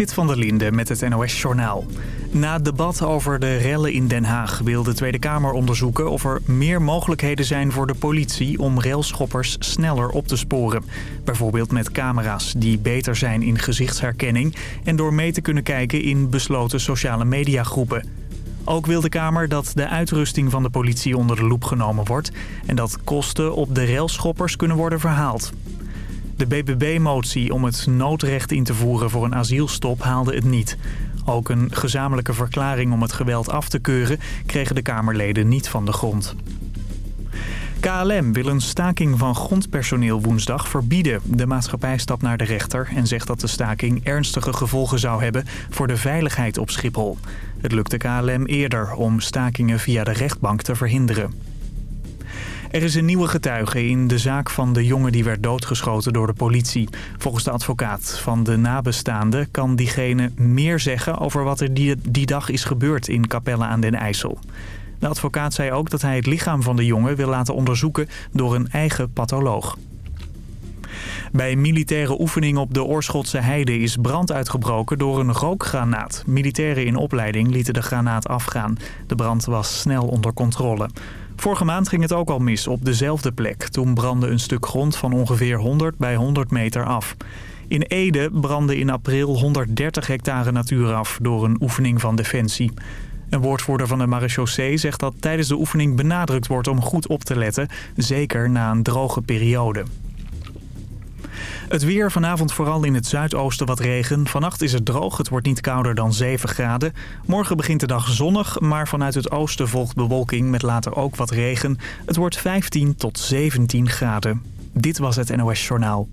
Zit van der Linde met het NOS-journaal. Na het debat over de rellen in Den Haag wil de Tweede Kamer onderzoeken... of er meer mogelijkheden zijn voor de politie om railschoppers sneller op te sporen. Bijvoorbeeld met camera's die beter zijn in gezichtsherkenning... en door mee te kunnen kijken in besloten sociale mediagroepen. Ook wil de Kamer dat de uitrusting van de politie onder de loep genomen wordt... en dat kosten op de railschoppers kunnen worden verhaald. De BBB-motie om het noodrecht in te voeren voor een asielstop haalde het niet. Ook een gezamenlijke verklaring om het geweld af te keuren... kregen de Kamerleden niet van de grond. KLM wil een staking van grondpersoneel woensdag verbieden. De maatschappij stapt naar de rechter en zegt dat de staking ernstige gevolgen zou hebben voor de veiligheid op Schiphol. Het lukte KLM eerder om stakingen via de rechtbank te verhinderen. Er is een nieuwe getuige in de zaak van de jongen die werd doodgeschoten door de politie. Volgens de advocaat van de nabestaande kan diegene meer zeggen over wat er die, dag is gebeurd in Capelle aan den IJssel. De advocaat zei ook dat hij het lichaam van de jongen wil laten onderzoeken door een eigen patholoog. Bij militaire oefening op de Oorschotse Heide is brand uitgebroken door een rookgranaat. Militairen in opleiding lieten de granaat afgaan. De brand was snel onder controle. Vorige maand ging het ook al mis op dezelfde plek. Toen brandde een stuk grond van ongeveer 100 bij 100 meter af. In Ede brandde in april 130 hectare natuur af door een oefening van Defensie. Een woordvoerder van de marechaussee zegt dat tijdens de oefening benadrukt wordt om goed op te letten, zeker na een droge periode. Het weer vanavond vooral in het zuidoosten wat regen. Vannacht is het droog, het wordt niet kouder dan 7 graden. Morgen begint de dag zonnig, maar vanuit het oosten volgt bewolking met later ook wat regen. Het wordt 15 tot 17 graden. Dit was het NOS Journaal.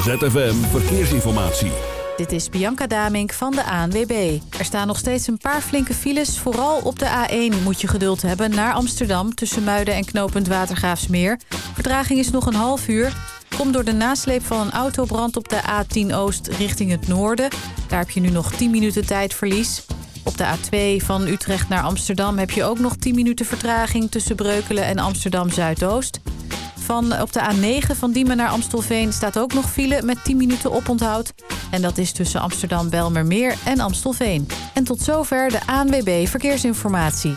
ZFM Verkeersinformatie. Dit is Bianca Damink van de ANWB. Er staan nog steeds een paar flinke files. Vooral op de A1 moet je geduld hebben naar Amsterdam... tussen Muiden en knooppunt Watergraafsmeer. Vertraging is nog een half uur. Komt door de nasleep van een autobrand op de A10 Oost richting het noorden. Daar heb je nu nog 10 minuten tijdverlies. Op de A2 van Utrecht naar Amsterdam heb je ook nog 10 minuten vertraging... tussen Breukelen en Amsterdam Zuidoost. Van op de A9 van Diemen naar Amstelveen staat ook nog file met 10 minuten oponthoud. En dat is tussen Amsterdam Belmermeer en Amstelveen. En tot zover de ANWB Verkeersinformatie.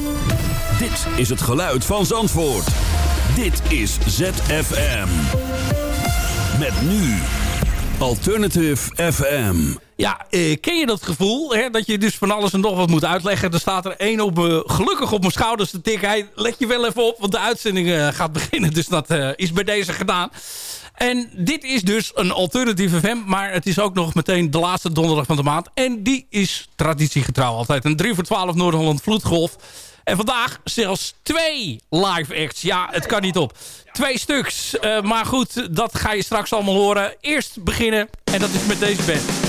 Dit is het geluid van Zandvoort. Dit is ZFM. Met nu Alternative FM. Ja, eh, ken je dat gevoel? Hè? Dat je dus van alles en nog wat moet uitleggen. Er staat er één op, uh, gelukkig op mijn schouders te tikken. Hij, let je wel even op, want de uitzending uh, gaat beginnen. Dus dat uh, is bij deze gedaan. En dit is dus een alternatieve FM. Maar het is ook nog meteen de laatste donderdag van de maand. En die is traditiegetrouw altijd. Een 3 voor 12 Noord-Holland Vloedgolf. En vandaag zelfs twee live acts. Ja, het kan niet op. Twee stuks. Uh, maar goed, dat ga je straks allemaal horen. Eerst beginnen. En dat is met deze band.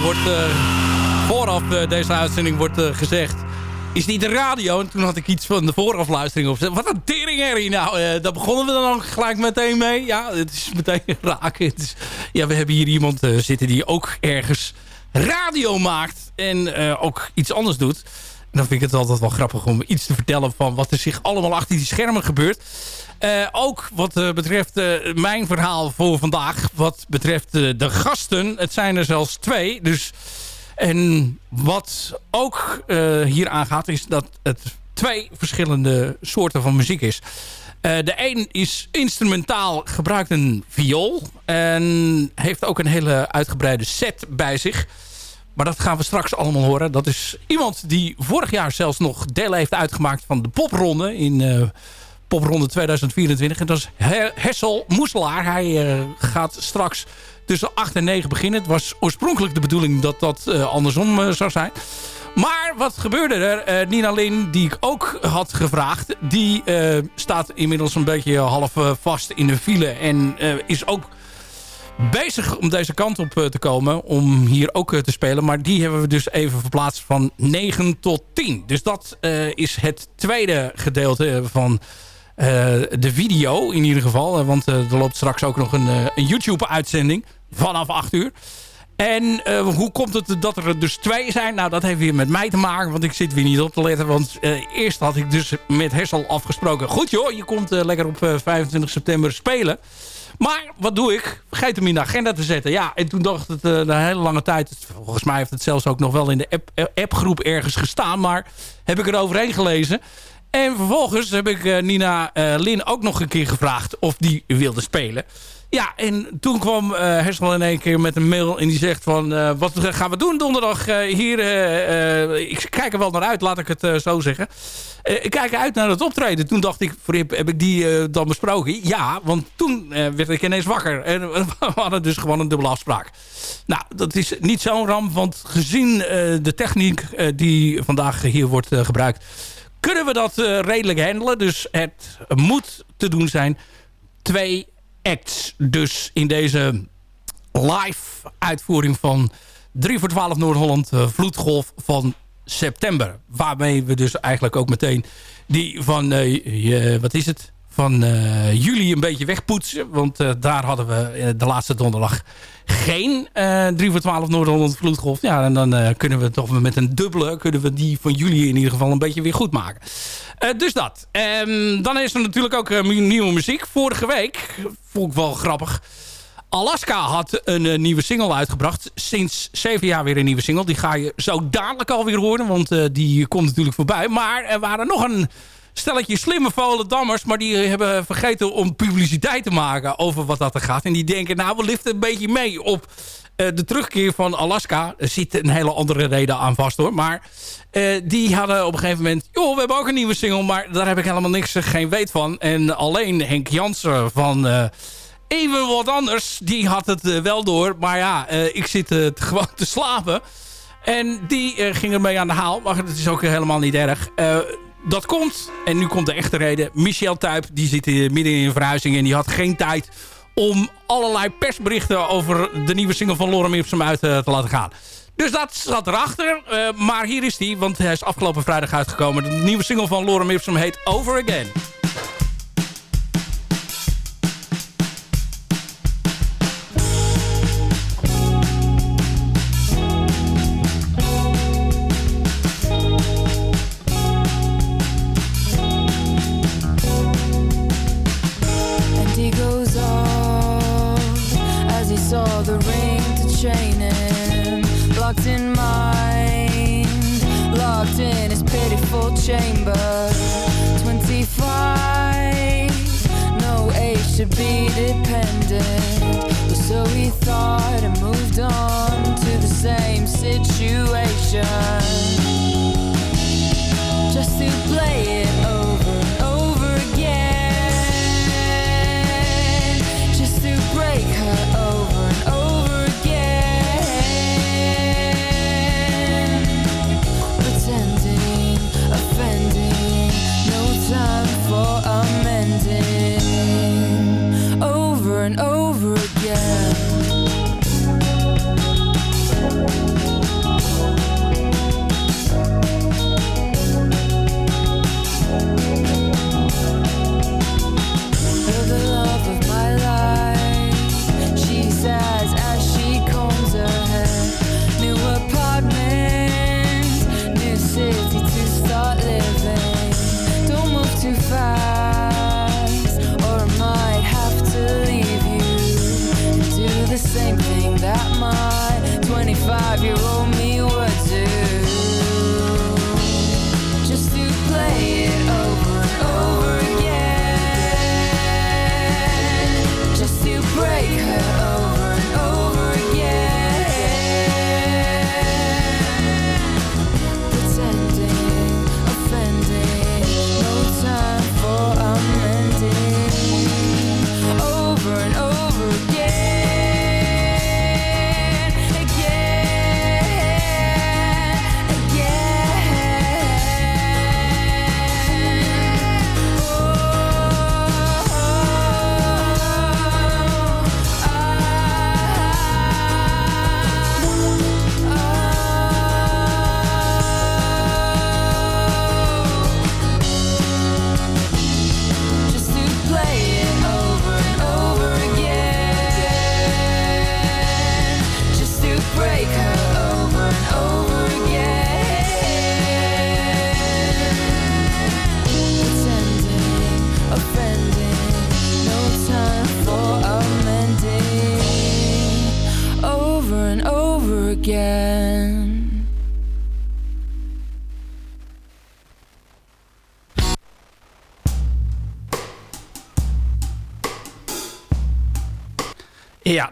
Wordt vooraf deze uitzending wordt gezegd is niet de radio. En toen had ik iets van de voorafluistering op. Wat een teringherrie nou. Uh, daar begonnen we dan gelijk meteen mee. Ja, het is meteen raken. Is, ja, we hebben hier iemand zitten die ook ergens radio maakt. En ook iets anders doet. Dan vind ik het altijd wel grappig om iets te vertellen van wat er zich allemaal achter die schermen gebeurt. ook wat betreft mijn verhaal voor vandaag. Wat betreft de gasten. Het zijn er zelfs twee. Dus en wat ook hier aangaat is dat het twee verschillende soorten van muziek is. De een is instrumentaal, gebruikt een viool. En heeft ook een hele uitgebreide set bij zich. Maar dat gaan we straks allemaal horen. Dat is iemand die vorig jaar zelfs nog deel heeft uitgemaakt van de popronde in uh, popronde 2024. En dat is Hessel Moeselaar. Hij gaat straks tussen 8 en 9 beginnen. Het was oorspronkelijk de bedoeling dat dat uh, andersom zou zijn. Maar wat gebeurde er? Nina Lin, die ik ook had gevraagd... die staat inmiddels een beetje half vast in de file... en is ook bezig om deze kant op te komen... om hier ook te spelen. Maar die hebben we dus even verplaatst van 9 tot 10. Dus dat is het tweede gedeelte van de video in ieder geval. want er loopt straks ook nog een, een YouTube-uitzending vanaf 8 uur. En hoe komt het dat er dus twee zijn? Nou, dat heeft weer met mij te maken, want ik zit weer niet op te letten. Want eerst had ik dus met Hessel afgesproken. Goed joh, je komt lekker op 25 september spelen. Maar wat doe ik? Vergeet hem in de agenda te zetten. Ja, en toen dacht het een hele lange tijd... Volgens mij heeft het zelfs ook nog wel in de app, appgroep ergens gestaan. Maar heb ik er overheen gelezen. En vervolgens heb ik Nina Lin ook nog een keer gevraagd of die wilde spelen. Ja, en toen kwam uh, Hersel in één keer met een mail en die zegt van... Wat gaan we doen donderdag hier? ik kijk er wel naar uit, laat ik het zo zeggen. ik kijk uit naar het optreden. Toen dacht ik, Frip, heb ik die dan besproken? Ja, want toen werd ik ineens wakker. En we hadden dus gewoon een dubbele afspraak. Nou, dat is niet zo'n ramp, want gezien de techniek die vandaag hier wordt gebruikt... kunnen we dat redelijk handelen. Dus het moet te doen zijn. Twee acts. Dus in deze live uitvoering van 3 voor 12 Noord-Holland uh, Vloedgolf van september. Waarmee we dus eigenlijk ook meteen die van, uh, wat is het? Van uh, juli een beetje wegpoetsen. Want daar hadden we de laatste donderdag geen 3 voor 12 Noord-Holland Vloedgolf. Ja, en dan kunnen we toch met een dubbele... kunnen we die van juli in ieder geval een beetje weer goed maken. Dus dat. Um, dan is er natuurlijk ook nieuwe muziek. Vorige week, vond ik wel grappig... Alaska had een nieuwe single uitgebracht. Sinds zeven jaar weer een nieuwe single. Die ga je zo dadelijk alweer horen, want die komt natuurlijk voorbij. Maar er waren nog een stelletje slimme Volendammers... maar die hebben vergeten om publiciteit te maken over wat dat er gaat. En die denken, nou, we liften een beetje mee op uh, de terugkeer van Alaska er zit een hele andere reden aan vast hoor. Maar uh, die hadden op een gegeven moment... joh, we hebben ook een nieuwe single, maar daar heb ik helemaal niks, eh, geen weet van. En alleen Henk Jansen van... Even wat anders, die had het wel door. Maar ja, ik zit gewoon te slapen. En die ging ermee aan de haal. Maar dat is ook helemaal niet erg dat komt, en nu komt de echte reden... Michel Tuyp, die zit midden in een verhuizing... en die had geen tijd om allerlei persberichten over de nieuwe single van Lorem Ipsum uit uh, te laten gaan. Dus dat zat erachter. Uh, maar hier is hij, want hij is afgelopen vrijdag uitgekomen. De nieuwe single van Lorem Ipsum heet Over Again.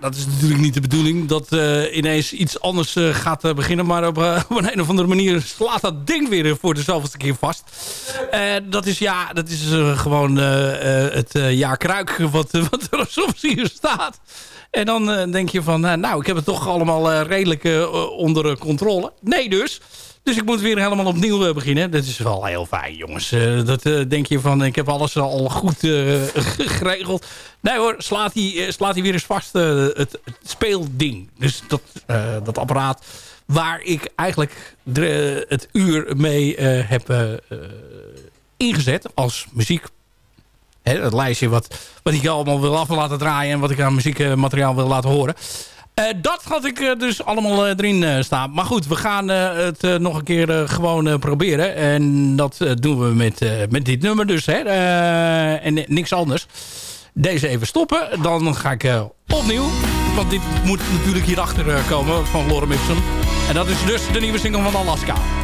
Dat is natuurlijk niet de bedoeling. Dat uh, ineens iets anders uh, gaat uh, beginnen. Maar op, op, een, of andere manier slaat dat ding weer voor de zoveelste keer vast. dat is, ja, dat is gewoon het jaar kruik wat, wat er soms hier staat. En dan denk je van, nou, ik heb het toch allemaal redelijk onder controle. Nee dus. Dus ik moet weer helemaal opnieuw uh, beginnen. Dat is wel heel fijn, jongens. Uh, dat uh, denk je van, ik heb alles al goed geregeld. Nee hoor, slaat hij, slaat hij weer eens vast het, het, speelding. Dus dat, dat apparaat waar ik eigenlijk het uur mee heb ingezet als muziek. Het lijstje wat, wat ik allemaal wil af laten draaien en wat ik aan muziekmateriaal wil laten horen. Uh, dat had ik uh, dus allemaal uh, erin staan. Maar goed, we gaan het nog een keer gewoon proberen. En dat doen we met, met dit nummer dus. Hè? en niks anders. Deze even stoppen. Dan ga ik opnieuw. Want dit moet natuurlijk hierachter komen van Lorem Ipsum. En dat is dus de nieuwe single van Alaska.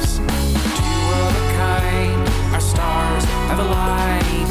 stars have a light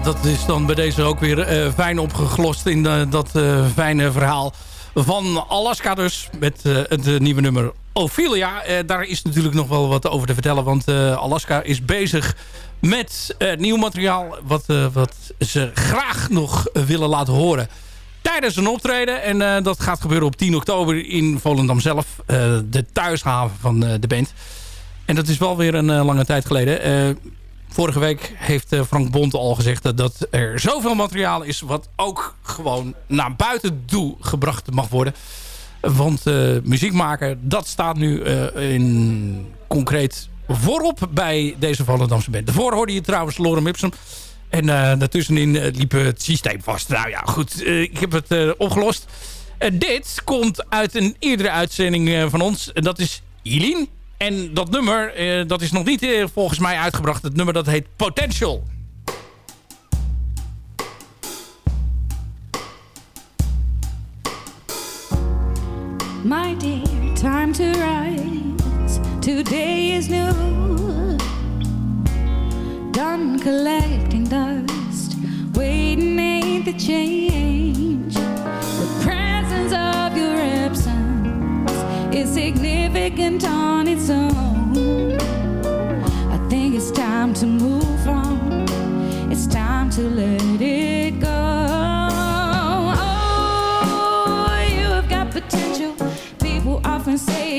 dat is dan bij deze ook weer uh, fijn opgeglost in uh, dat uh, fijne verhaal van Alaska dus. Met het nieuwe nummer Ophelia. daar is natuurlijk nog wel wat over te vertellen. Want Alaska is bezig met nieuw materiaal. Wat, wat ze graag nog willen laten horen. Tijdens een optreden. En dat gaat gebeuren op 10 oktober in Volendam zelf. de thuishaven van de band. En dat is wel weer een lange tijd geleden. Vorige week heeft eh, Frank Bond al gezegd dat er zoveel materiaal is... wat ook gewoon naar buiten toe gebracht mag worden. Want uh, muziek maken, dat staat nu uh, in concreet voorop bij deze Volendamse band. Daarvoor hoorde je trouwens Lorem Ipsum. En daartussenin liep het systeem vast. Nou ja, goed, ik heb het opgelost. dit komt uit een eerdere uitzending van ons. En dat is Eileen en dat nummer, eh, dat is nog niet eh, volgens mij uitgebracht. Het nummer dat heet Potential. My dear, time to rise. Today is new. Done collecting dust. Waiting ain't the change. is significant on its own. I think it's time to move on, it's time to let it go. Oh, you have got potential, people often say.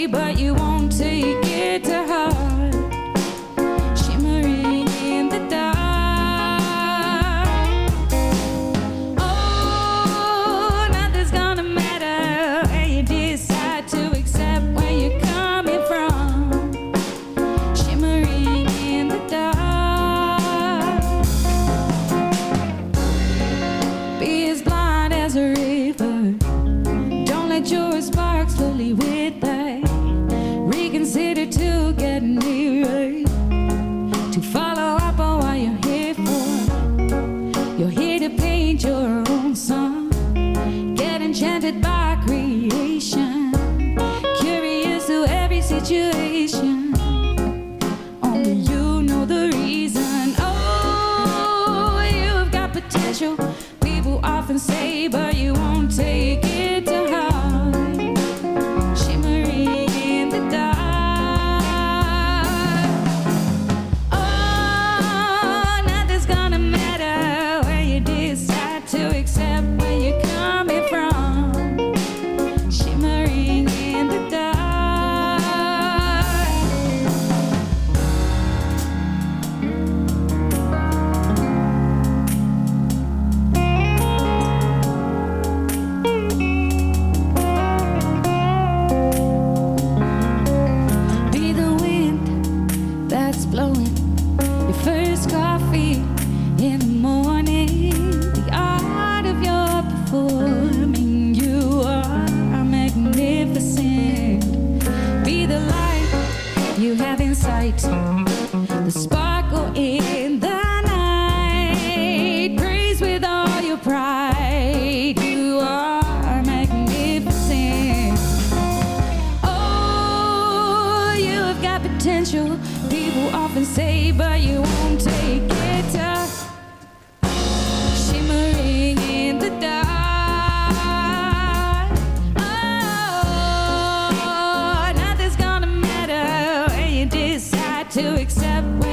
accept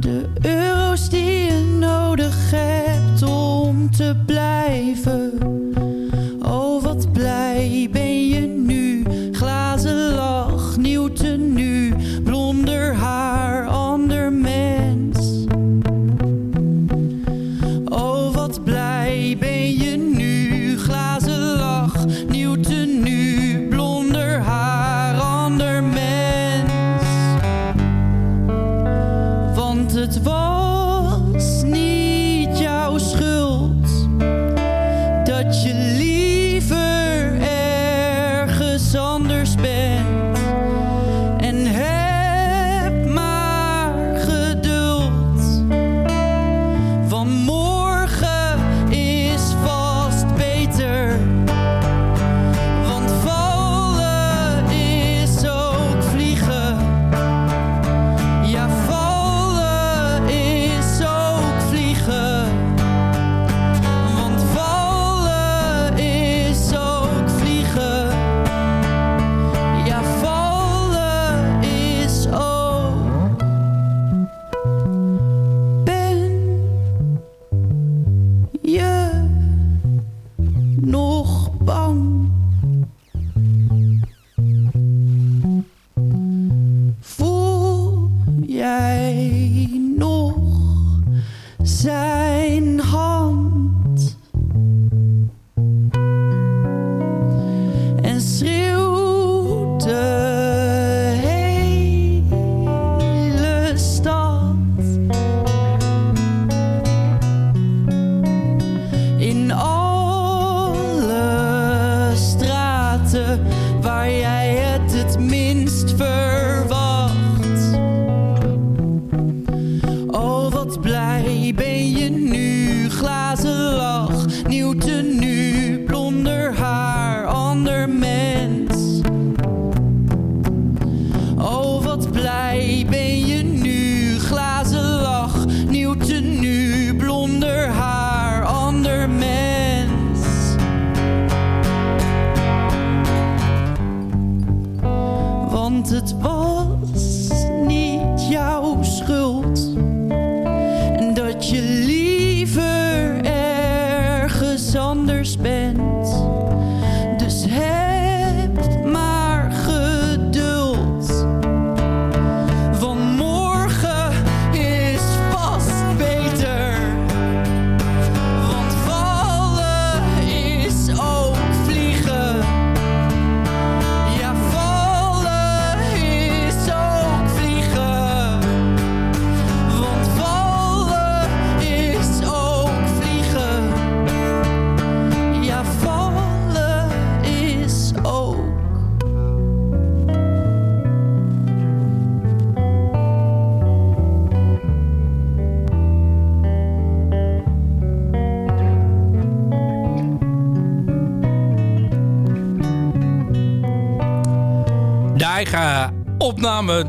De euro's die je nodig hebt om te blijven.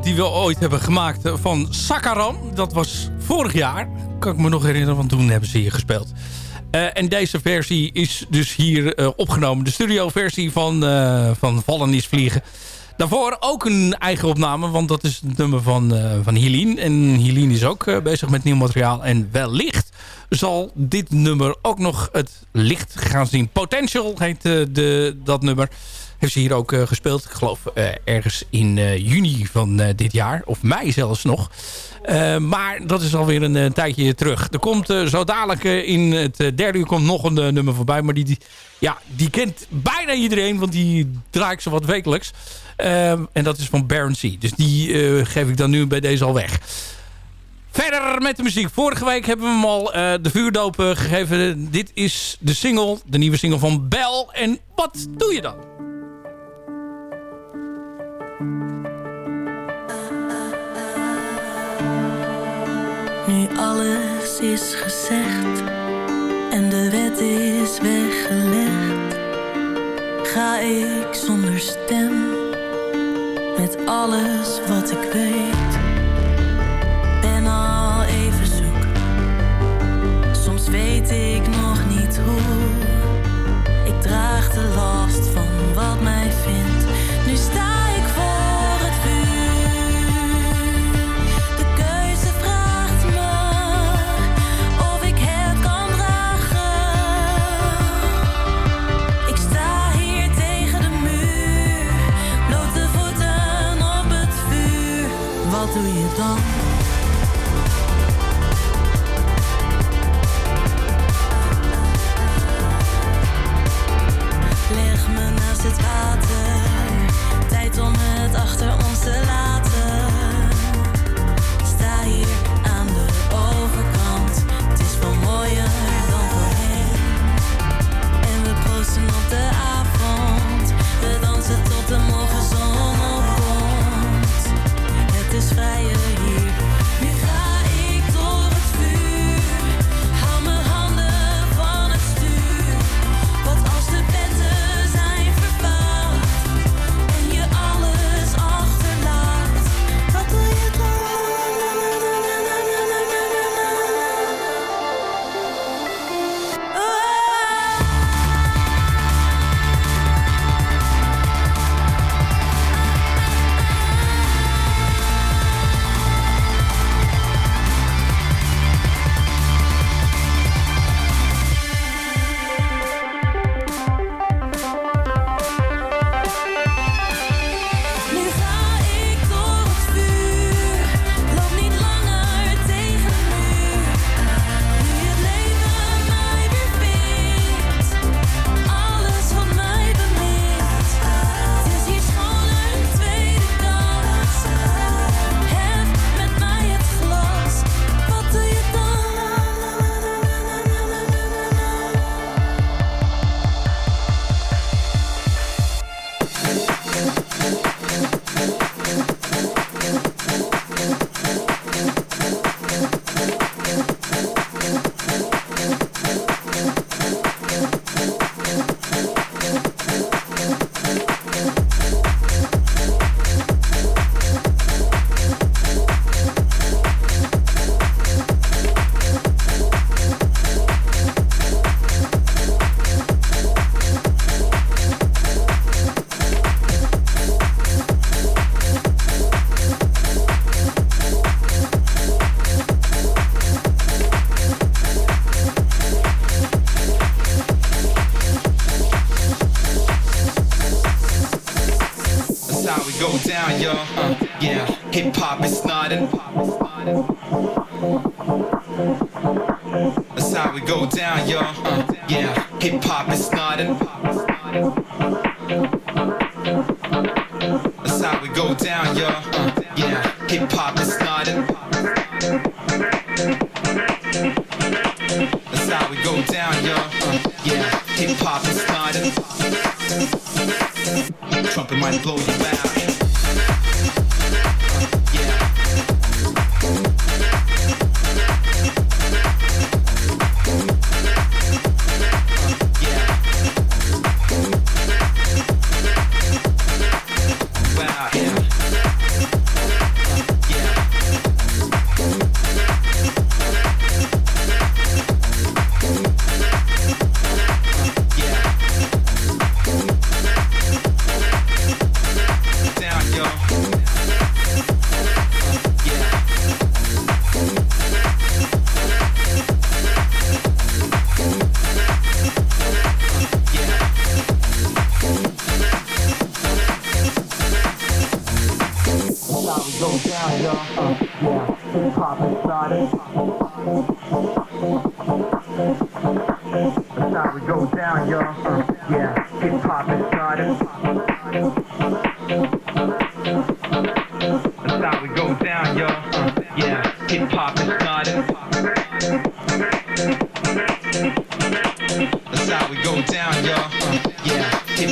Die we ooit hebben gemaakt van Sakaram. Dat was vorig jaar. Kan ik me nog herinneren, want toen hebben ze hier gespeeld. Uh, en deze versie is dus hier opgenomen. De studioversie van, van Vallen is Vliegen. Daarvoor ook een eigen opname, want dat is het nummer van, van Helene. En Helene is ook bezig met nieuw materiaal. En wellicht zal dit nummer ook nog het licht gaan zien. Potential heet de, dat nummer heeft ze hier ook uh, gespeeld. Ik geloof uh, ergens in uh, juni van dit jaar. Of mei zelfs nog. maar dat is alweer een, een tijdje terug. Er komt zo dadelijk in het derde uur komt nog een nummer voorbij. Maar die, die, ja, die kent bijna iedereen. Want die draai ik zo wat wekelijks. en dat is van Baron C. Dus die geef ik dan nu bij deze al weg. Verder met de muziek. Vorige week hebben we hem al de vuurdoop gegeven. Dit is de single, de nieuwe single van Bel. En wat doe je dan? Nu alles is gezegd en de wet is weggelegd, ga ik zonder stem met alles wat ik weet. Doe je it's not snorting.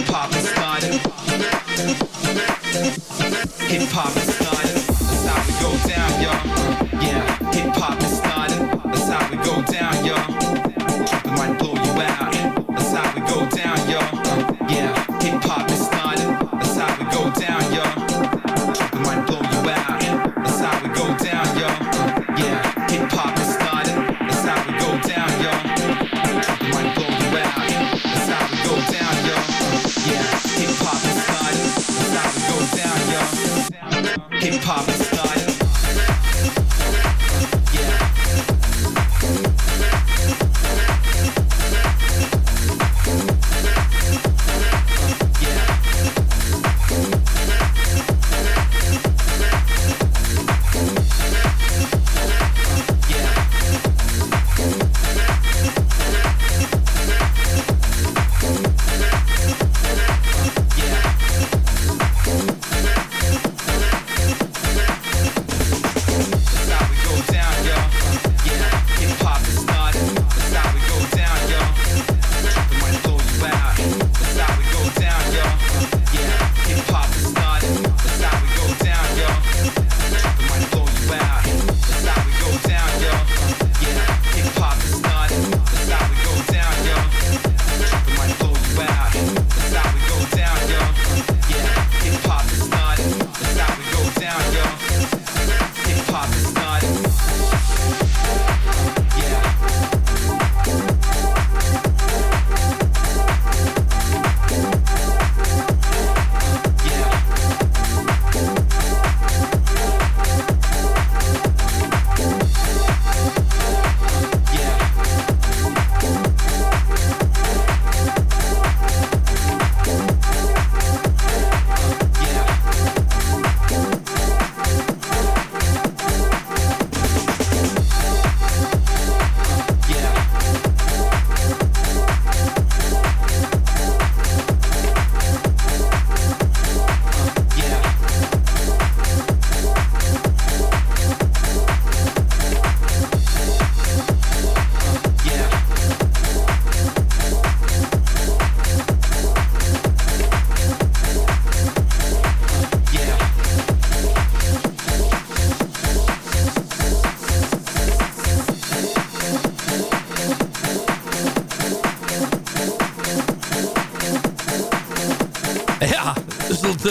Hip hop is starting. Hip hop is starting. That's how we go down, y'all. Yeah, hip hop is hip.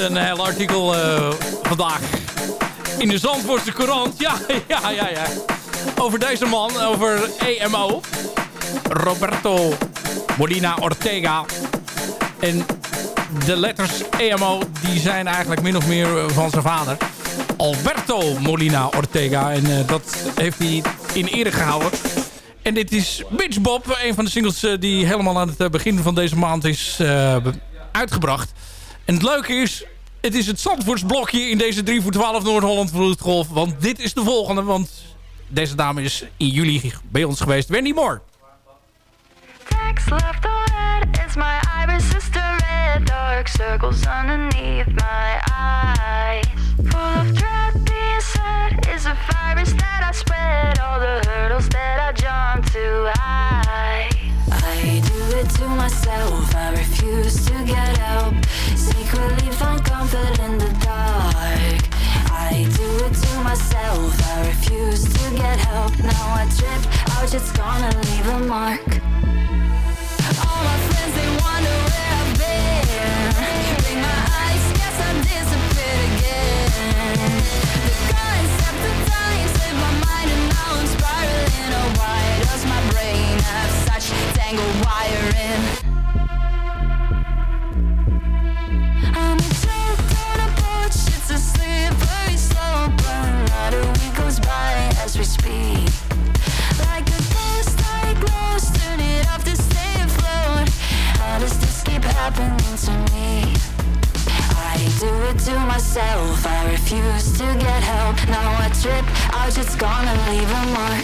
een eh, heel artikel eh, vandaag in de Zandvoortse Courant. Ja, ja, ja, ja. Over deze man, over EMO. Roberto Molina Ortega. En de letters EMO, die zijn eigenlijk min of meer eh, van zijn vader. Alberto Molina Ortega. En dat heeft hij in ere gehouden. En dit is Bitch Bob, een van de singles die helemaal aan het begin van deze maand is uitgebracht. En het leuke is, het is het Zandvoortsblokje in deze 3 voor 12 Noord-Holland Vloedgolf. Want dit is de volgende, want deze dame is in juli bij ons geweest. Wendy Moore. Text left the red is my iris sister red Dark circles underneath my eyes Full of dread being said is a virus that I spread All the hurdles that I jump too high I do it to myself, I refuse it's gonna Now I trip out, it's gonna leave a mark.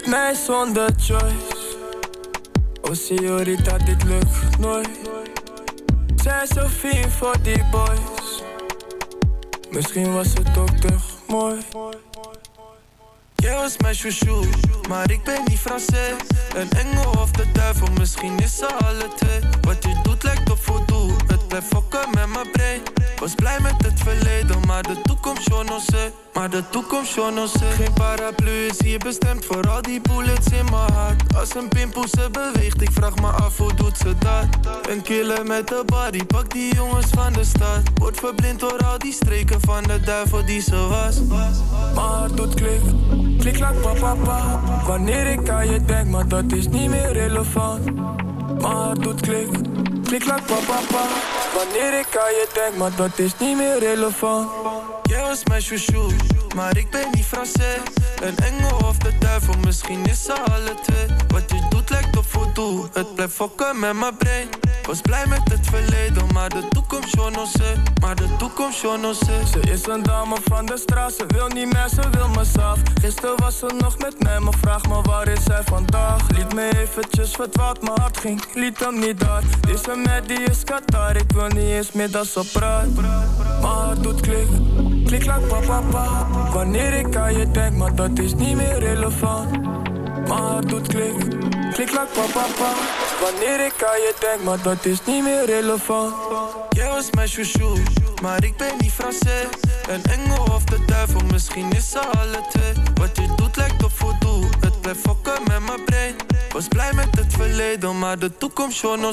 Liet mij zonder choice. Oh, señorita, dit lukt nooit. Zij zo fijn voor die boys. Misschien was het ook te mooi. Jij was mijn chouchou, maar ik ben niet Français. Een engel of de duivel, misschien is ze alle twee. Wat je doet lijkt op voodoo, het blijft fokken met mijn brein. Was blij met het verleden, maar de toekomst, sé. Maar de toekomst, sé. Geen paraplu is hier bestemd voor al die bullets in mijn hart. Als een pimpel ze beweegt, ik vraag me af hoe doet ze dat. Een killer met de body, pak die jongens van de stad. Word verblind door al die streken van de duivel die ze was. Hart doet klik, klik like papa pa. Wanneer ik aan je denk, maar dat is niet meer relevant. Hart doet klik, klik like papa pa. Wanneer ik aan je denk, maar dat is niet meer relevant. Jij was mijn chouchou, maar ik ben niet Français. Een engel of de duivel, misschien is ze alle twee. Wat je doet lijkt op het blijft fokken met mijn brein. Was blij met het verleden, maar de toekomst, sé. Maar de toekomst, yo no sé. Ze is een dame van de straat, ze wil niet meer, ze wil me zelf. Gisteren was ze nog met mij, maar vraag me waar is zij vandaag? Liet me eventjes verdwaald, mijn hart ging, liet hem niet uit. Deze meid die is Qatar, ik wil niet eens meer dat ze praat. Mijn hart doet klik, klik like papa pa. Wanneer ik aan je denk, maar dat is niet meer relevant. Hart doet klik, klik like papa pa. Wanneer ik aan je denk, maar dat is niet meer relevant. Jij was mijn chouchou, maar ik ben niet Français. Een engel of de duivel, misschien is ze alle twee. Wat je doet lijkt op voodoo, het blijft fokken met mijn brein. Was blij met het verleden, maar de toekomst, yo no.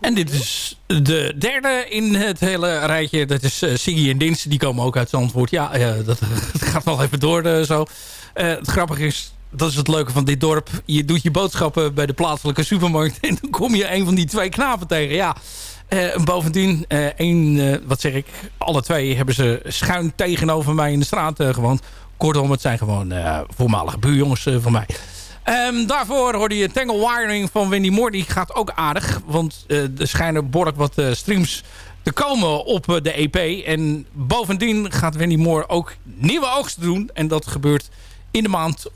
En dit is de derde in het hele rijtje. Dat is uh, Siggy en Dins. Die komen ook uit Zandvoort. Ja, dat, gaat wel even door uh, zo. het grappige is dat is het leuke van dit dorp. Je doet je boodschappen bij de plaatselijke supermarkt... en dan kom je een van die twee knapen tegen. Ja, eh, bovendien, eh één, eh, wat zeg ik... alle twee hebben ze schuin tegenover mij in de straat eh, gewoond. Kortom, het zijn gewoon eh, voormalige buurjongens eh, van mij. Ehm, daarvoor hoorde je Tangle Wiring van Wendy Moore. Die gaat ook aardig, want eh, er schijnen behoorlijk wat eh, streams te komen op eh, de EP. En bovendien gaat Wendy Moore ook nieuwe oogsten doen. En dat gebeurt in de maand,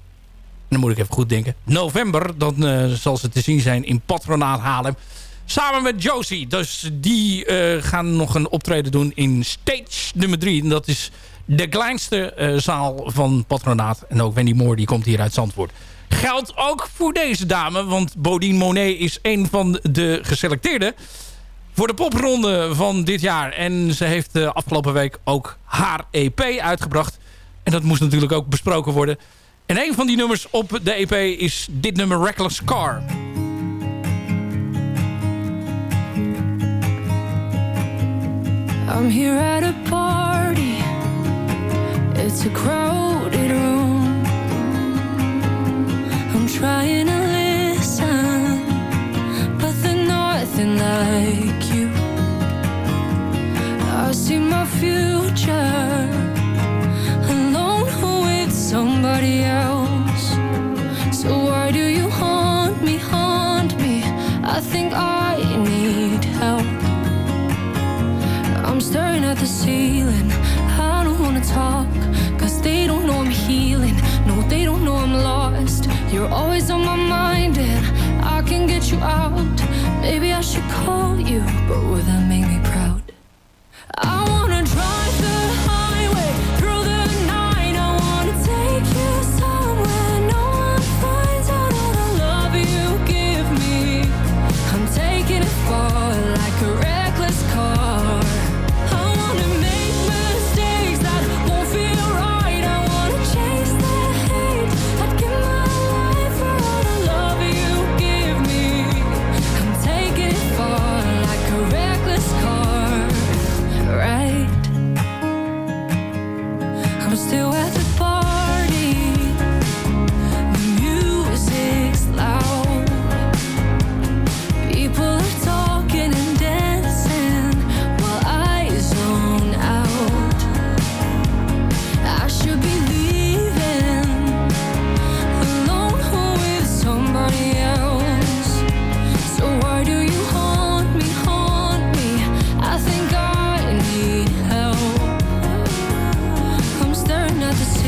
dan moet ik even goed denken, november. Dan zal ze te zien zijn in Patronaat Haarlem. Samen met Josie. Dus die gaan nog een optreden doen in stage nummer 3. En dat is de kleinste zaal van Patronaat. En ook Wendy Moore die komt hier uit Zandvoort. Geldt ook voor deze dame. Want Bodine Monet is een van de geselecteerden voor de popronde van dit jaar. En ze heeft de afgelopen week ook haar EP uitgebracht. En dat moest natuurlijk ook besproken worden. En een van die nummers op de EP is dit nummer Reckless Car. I'm here at a party. It's a crowded but without me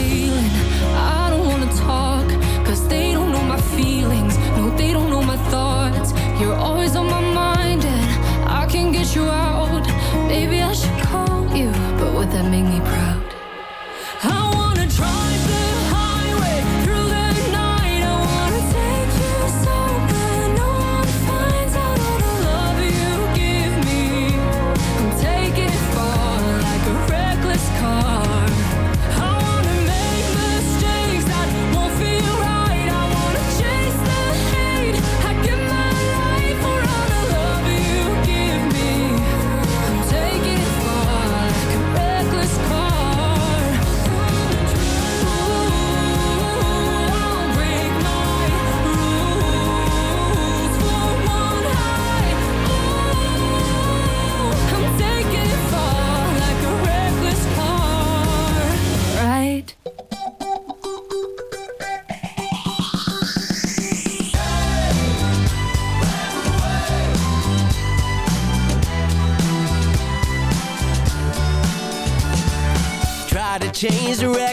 feeling.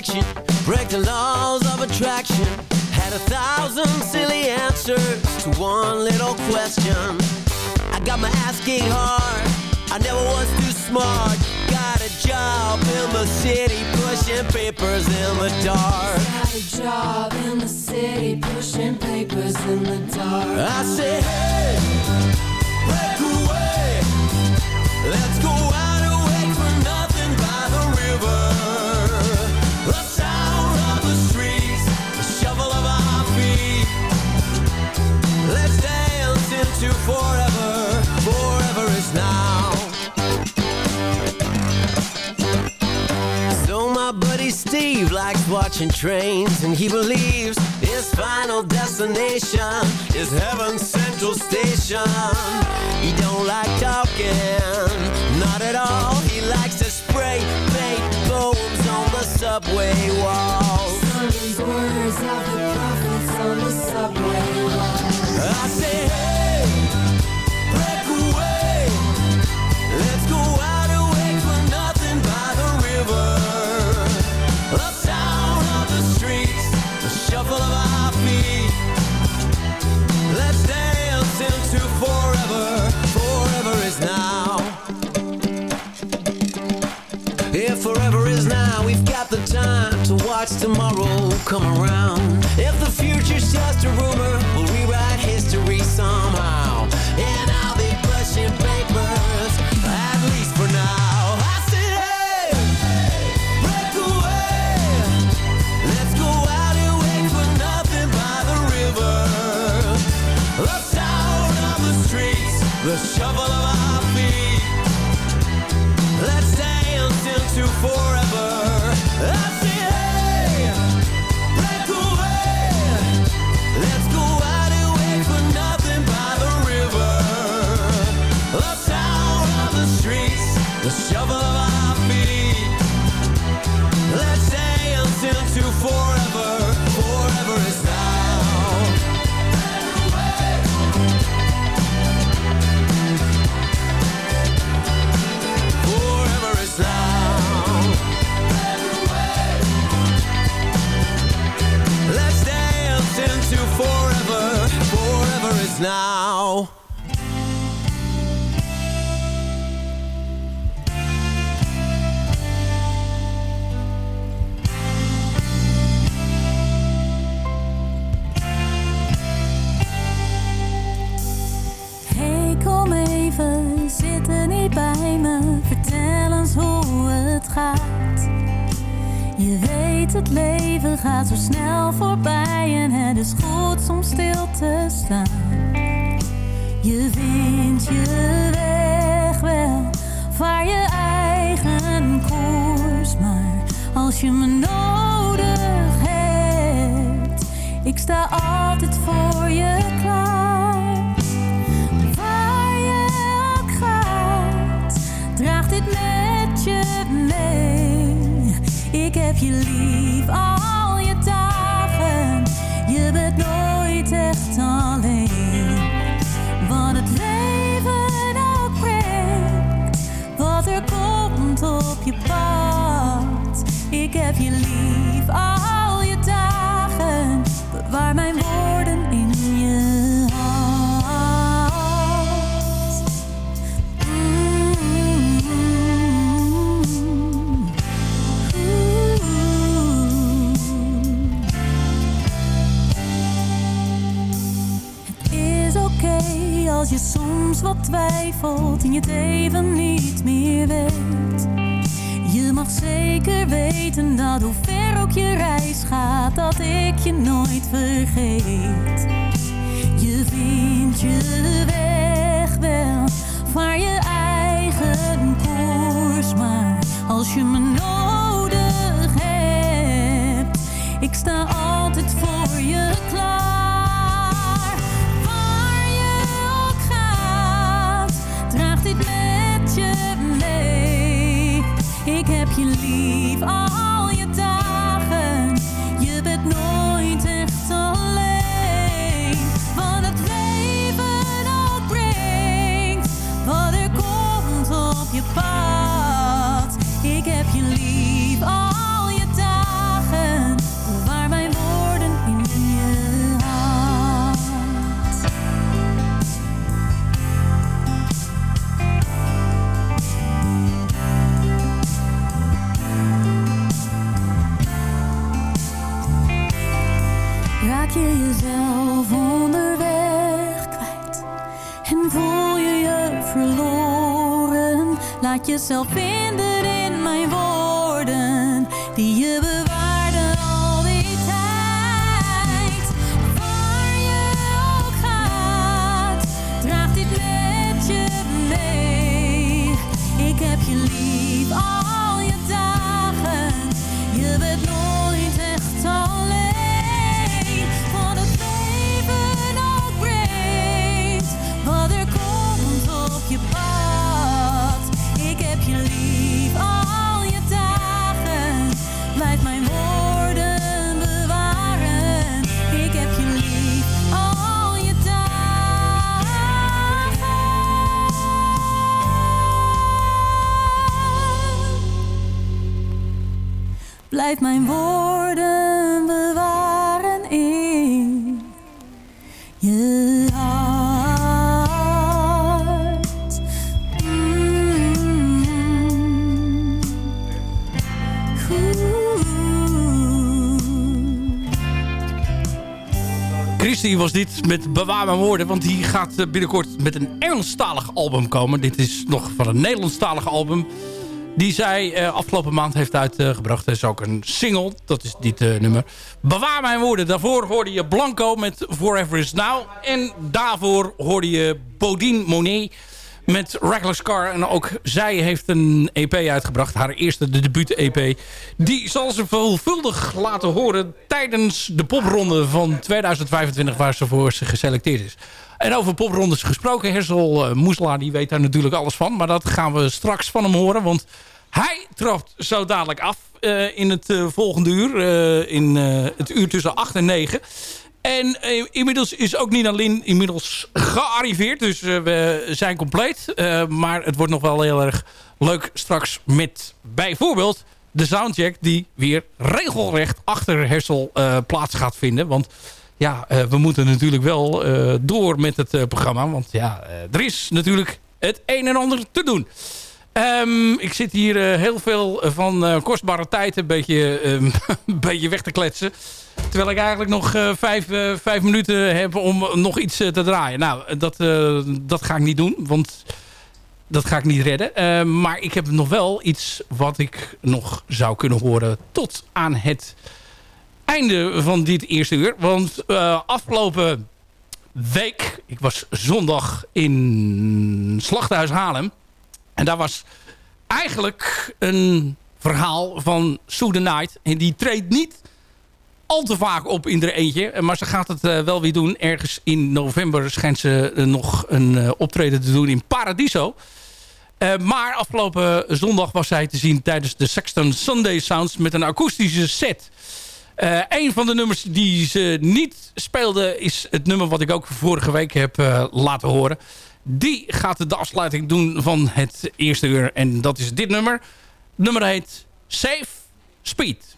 Direction, break the laws of attraction. Had a thousand silly answers to one little question. I got my ass kicked hard, I never was too smart. Got a job in the city, pushing papers in the dark. Got a job in the city, pushing papers in the dark. I said, hey, break away. Let's go Steve likes watching trains and he believes his final destination is Heaven's Central Station. He don't like talking, not at all. He likes to spray paint poems on the subway walls. These words of the prophets on the subway walls. I say, the time to watch tomorrow come around. If the future's just a rumor, we'll rewrite history somehow. And I'll be pushing papers, at least for now. I said, hey, break away. Let's go out and wait for nothing by the river. The sound of the streets, the shuffle of our feet. Let's dance into forever. Now. Hey, kom even, zit er niet bij me. Vertel eens hoe het gaat. Je weet, het leven gaat zo snel voorbij en het is goed om stil te staan. Je vindt je weg wel, vaar je eigen koers. Maar als je me nodig hebt, ik sta altijd voor je klaar. Waar je ook gaat, draag dit met je mee. Ik heb je lief al je dagen, je bent nooit echt alleen. Soms wat twijfelt en je het even niet meer weet. Je mag zeker weten dat hoe ver ook je reis gaat, dat ik je nooit vergeet. Je vindt je woorden bewaren in je hart. Mm. Was dit met Bewaar mijn woorden. Want die gaat eh, binnenkort met een Engelstalig album komen. Dit is nog van een Nederlandstalig album. Die zij eh, afgelopen maand heeft uitgebracht. Dat is ook een single. Dat is dit eh, nummer. Bewaar mijn woorden. Daarvoor hoorde je Blanco met Forever is Now. En daarvoor hoorde je Bodine Monet met Reckless Car. En ook zij heeft een EP uitgebracht. Haar eerste de debuut-EP. Die zal ze veelvuldig laten horen tijdens de popronde van 2025... waar ze voor ze geselecteerd is. En over poprondes gesproken, Hersel uh, Moeselaar die weet daar natuurlijk alles van. Maar dat gaan we straks van hem horen, want hij trapt zo dadelijk af uh, in het uh, volgende uur. in het uur tussen 8 en 9. En inmiddels is ook Nina Lin inmiddels gearriveerd. Dus we zijn compleet. maar het wordt nog wel heel erg leuk straks met bijvoorbeeld de soundcheck... die weer regelrecht achter Hersel plaats gaat vinden. Want ja, uh, we moeten natuurlijk wel uh, door met het uh, programma. Want ja, er is natuurlijk het een en ander te doen. Um, ik zit hier heel veel van kostbare tijd een beetje, um, een beetje weg te kletsen. Terwijl ik eigenlijk nog vijf, vijf minuten heb om nog iets te draaien. Nou, dat, dat ga ik niet doen, want dat ga ik niet redden. maar ik heb nog wel iets wat ik nog zou kunnen horen tot aan het einde van dit eerste uur. Want uh, afgelopen week, ik was zondag in Slachthuis Haarlem. En daar was eigenlijk een verhaal van Sue the Night. En die treedt niet al te vaak op in er eentje. Maar ze gaat het uh, wel weer doen. Ergens in november schijnt ze uh, nog een optreden te doen in Paradiso. maar afgelopen zondag was zij te zien tijdens de Sexton Sunday Sounds met een akoestische set. Uh, een van de nummers die ze niet speelde is het nummer wat ik ook vorige week heb uh, laten horen. Die gaat de afsluiting doen van het eerste uur. En dat is dit nummer. Het nummer heet Safe Speed.